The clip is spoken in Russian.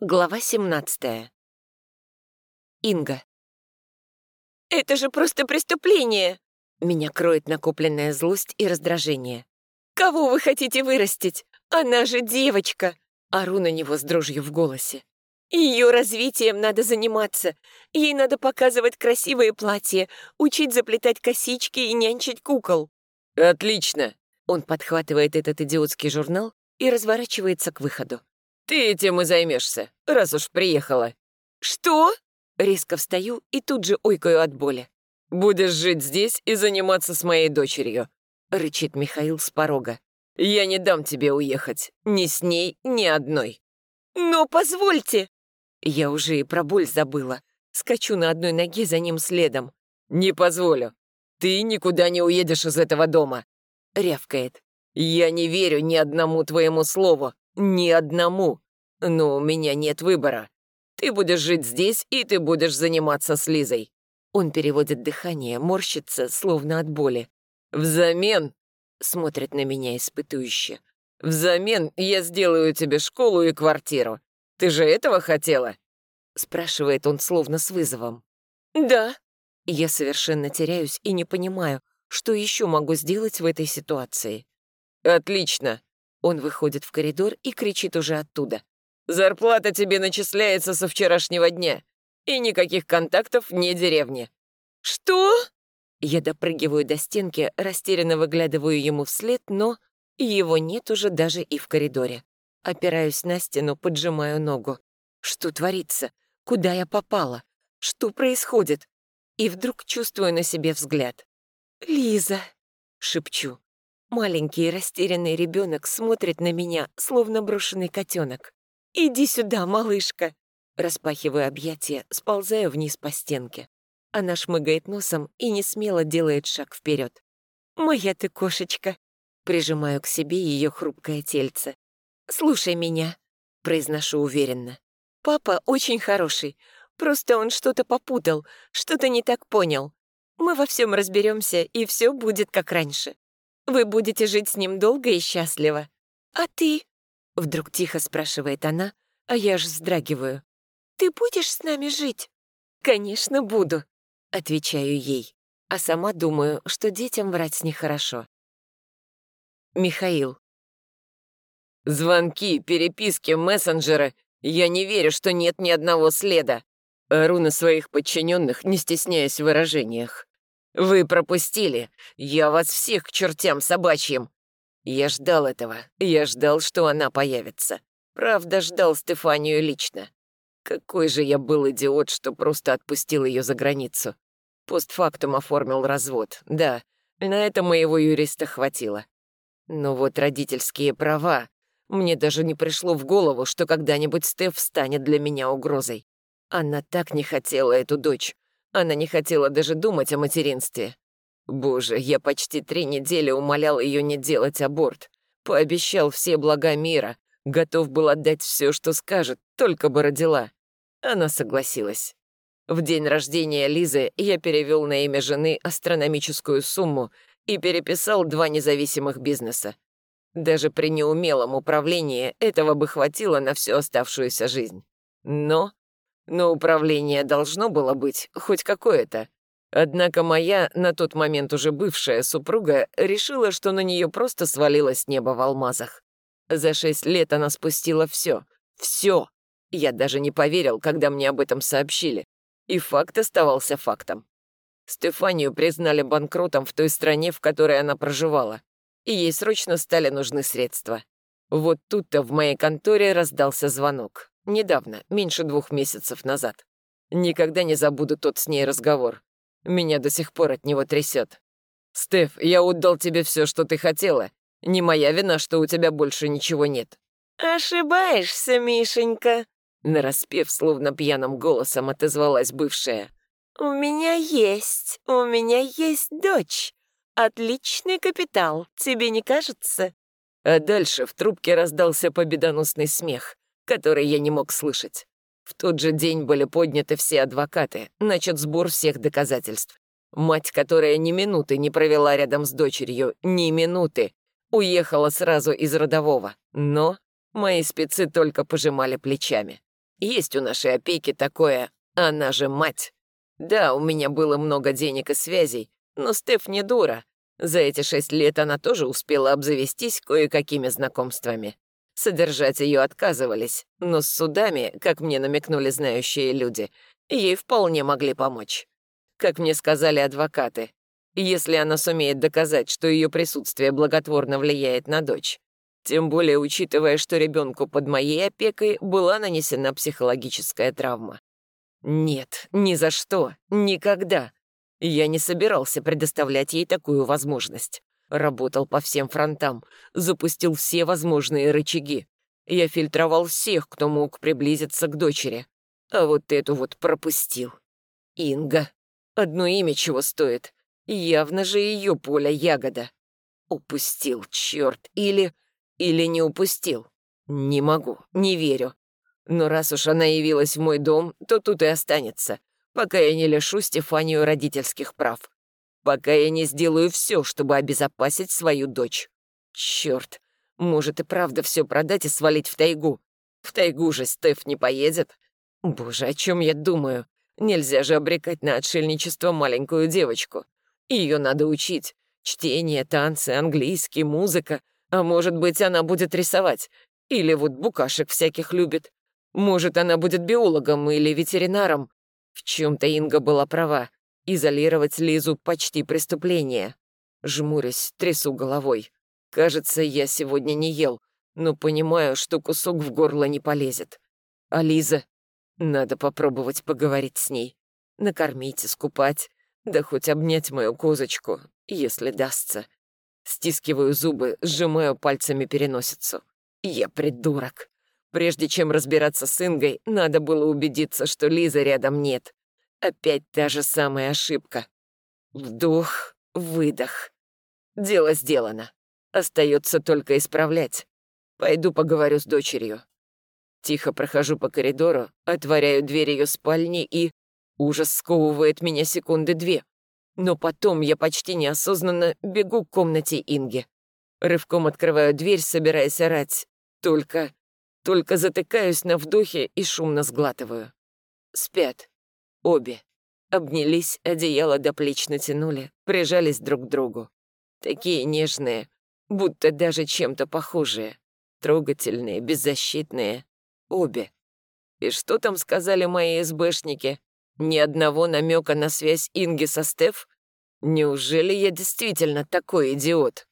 Глава 17. Инга. «Это же просто преступление!» Меня кроет накопленная злость и раздражение. «Кого вы хотите вырастить? Она же девочка!» Ору на него с дрожью в голосе. Ее развитием надо заниматься. Ей надо показывать красивые платья, учить заплетать косички и нянчить кукол. «Отлично!» Он подхватывает этот идиотский журнал и разворачивается к выходу. «Ты этим и займешься, раз уж приехала». «Что?» Резко встаю и тут же ойкаю от боли. «Будешь жить здесь и заниматься с моей дочерью», — рычит Михаил с порога. «Я не дам тебе уехать. Ни с ней, ни одной». «Но позвольте!» Я уже и про боль забыла. Скачу на одной ноге за ним следом. «Не позволю. Ты никуда не уедешь из этого дома», — рявкает. «Я не верю ни одному твоему слову. Ни одному. Но у меня нет выбора. Ты будешь жить здесь, и ты будешь заниматься с Лизой. Он переводит дыхание, морщится, словно от боли. Взамен, смотрит на меня испытующе. Взамен я сделаю тебе школу и квартиру. Ты же этого хотела? Спрашивает он словно с вызовом. Да. Я совершенно теряюсь и не понимаю, что еще могу сделать в этой ситуации. Отлично. Он выходит в коридор и кричит уже оттуда. «Зарплата тебе начисляется со вчерашнего дня. И никаких контактов вне деревни». «Что?» Я допрыгиваю до стенки, растерянно выглядываю ему вслед, но его нет уже даже и в коридоре. Опираюсь на стену, поджимаю ногу. Что творится? Куда я попала? Что происходит? И вдруг чувствую на себе взгляд. «Лиза!» — шепчу. Маленький растерянный ребенок смотрит на меня, словно брошенный котенок. «Иди сюда, малышка!» Распахиваю объятия, сползаю вниз по стенке. Она шмыгает носом и не смело делает шаг вперед. «Моя ты кошечка!» Прижимаю к себе ее хрупкое тельце. «Слушай меня», — произношу уверенно. «Папа очень хороший, просто он что-то попутал, что-то не так понял. Мы во всем разберемся, и все будет как раньше. Вы будете жить с ним долго и счастливо. А ты?» Вдруг тихо спрашивает она, а я аж вздрагиваю. «Ты будешь с нами жить?» «Конечно, буду», — отвечаю ей, а сама думаю, что детям врать нехорошо. Михаил. Звонки, переписки, мессенджеры. Я не верю, что нет ни одного следа. Ору на своих подчиненных, не стесняясь в выражениях. Вы пропустили. Я вас всех к чертям собачьим. Я ждал этого. Я ждал, что она появится. Правда, ждал Стефанию лично. Какой же я был идиот, что просто отпустил ее за границу. Постфактум оформил развод. Да, на это моего юриста хватило. Но вот родительские права. Мне даже не пришло в голову, что когда-нибудь Стеф станет для меня угрозой. Она так не хотела эту дочь. Она не хотела даже думать о материнстве. Боже, я почти три недели умолял ее не делать аборт. Пообещал все блага мира. Готов был отдать все, что скажет, только бы родила. Она согласилась. В день рождения Лизы я перевел на имя жены астрономическую сумму и переписал два независимых бизнеса. Даже при неумелом управлении этого бы хватило на всю оставшуюся жизнь. Но но управление должно было быть хоть какое-то. Однако моя, на тот момент уже бывшая супруга, решила, что на нее просто свалилось небо в алмазах. За шесть лет она спустила все. Все. Я даже не поверил, когда мне об этом сообщили. И факт оставался фактом. Стефанию признали банкротом в той стране, в которой она проживала. И ей срочно стали нужны средства. Вот тут-то в моей конторе раздался звонок. Недавно, меньше двух месяцев назад. Никогда не забуду тот с ней разговор. Меня до сих пор от него трясет. «Стеф, я отдал тебе все, что ты хотела. Не моя вина, что у тебя больше ничего нет». «Ошибаешься, Мишенька», — нараспев, словно пьяным голосом отозвалась бывшая. «У меня есть, у меня есть дочь. Отличный капитал, тебе не кажется?» А дальше в трубке раздался победоносный смех который я не мог слышать. В тот же день были подняты все адвокаты, начат сбор всех доказательств. Мать, которая ни минуты не провела рядом с дочерью, ни минуты, уехала сразу из родового. Но мои спецы только пожимали плечами. Есть у нашей опеки такое, она же мать. Да, у меня было много денег и связей, но Стеф не дура. За эти шесть лет она тоже успела обзавестись кое-какими знакомствами. Содержать ее отказывались, но с судами, как мне намекнули знающие люди, ей вполне могли помочь. Как мне сказали адвокаты, если она сумеет доказать, что ее присутствие благотворно влияет на дочь. Тем более учитывая, что ребенку под моей опекой была нанесена психологическая травма. Нет, ни за что, никогда. Я не собирался предоставлять ей такую возможность. Работал по всем фронтам, запустил все возможные рычаги. Я фильтровал всех, кто мог приблизиться к дочери. А вот эту вот пропустил. Инга. Одно имя чего стоит. Явно же ее поле ягода. Упустил, черт, или... или не упустил. Не могу, не верю. Но раз уж она явилась в мой дом, то тут и останется, пока я не лишу Стефанию родительских прав. Пока я не сделаю все, чтобы обезопасить свою дочь. Черт, может и правда все продать и свалить в тайгу. В тайгу же Стеф не поедет. Боже, о чем я думаю? Нельзя же обрекать на отшельничество маленькую девочку. Ее надо учить. Чтение, танцы, английский, музыка. А может быть, она будет рисовать. Или вот букашек всяких любит. Может, она будет биологом или ветеринаром. В чем-то Инга была права. Изолировать Лизу почти преступление. Жмурясь, трясу головой. Кажется, я сегодня не ел, но понимаю, что кусок в горло не полезет. А Лиза? Надо попробовать поговорить с ней. Накормить, искупать. Да хоть обнять мою козочку, если дастся. Стискиваю зубы, сжимаю пальцами переносицу. Я придурок. Прежде чем разбираться с Ингой, надо было убедиться, что Лизы рядом нет. Опять та же самая ошибка. Вдох, выдох. Дело сделано. Остается только исправлять. Пойду поговорю с дочерью. Тихо прохожу по коридору, отворяю дверь ее спальни и... Ужас сковывает меня секунды две. Но потом я почти неосознанно бегу к комнате Инги. Рывком открываю дверь, собираясь орать. Только... Только затыкаюсь на вдохе и шумно сглатываю. Спят. Обе. Обнялись, одеяло до плеч натянули, прижались друг к другу. Такие нежные, будто даже чем-то похожие. Трогательные, беззащитные. Обе. И что там сказали мои СБшники? Ни одного намека на связь Инги со Стеф? Неужели я действительно такой идиот?